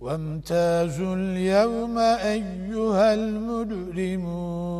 وامتازوا اليوم أيها المجرمون.